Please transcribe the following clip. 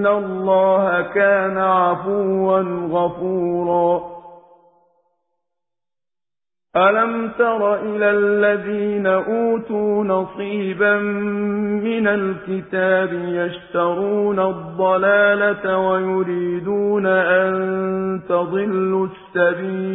إِنَّ اللَّهَ كَانَ عَفُوًّا غَفُورًا. أَلَمْ تَرَ إِلَى الَّذِينَ أُوتُوا نَصِيبًا مِّنَ الْكِتَابِ يَشْتَرُونَ الضَّلَالَةَ وَيُرِيدُونَ أَن تَضِلُّوا السَّبِيلَ